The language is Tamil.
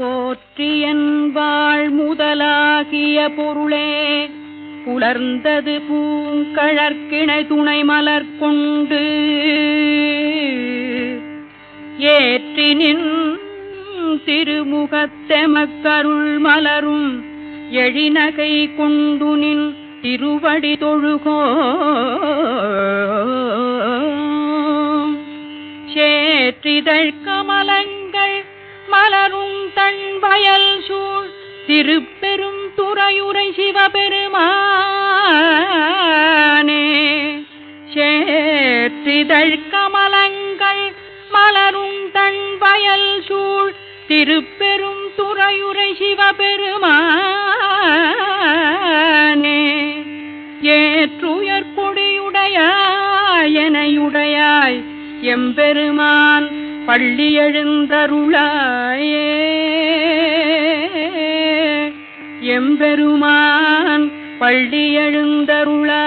போற்றியன் வாழ் முதலாகிய பொருளே. புலர்ந்தது பூங்கழற்கிணை துணை மலர் கொண்டு. ஏற்றி திருமுகத்தெமக்கருள் மலரும் எழினகை கொண்டு நின் திருவடி தொழுகோ. சேற்றிதழ் கமலங்கள் மலரும் வயல் சூழ் திருப்பெரும் துறையுரை சிவபெருமானே. சேற்றிதழ் கமலங்கள் மலரும் தன் வயல் சூழ் திருப்பெரும் துறையுரை சிவபெருமானே. ஏற்றுயர் கொடியுடையாய் எனையுடையாய் எம்பெருமான் பள்ளி எழுந்தருளாயே. எம்பெருமான் பள்ளி எழுந்தருளா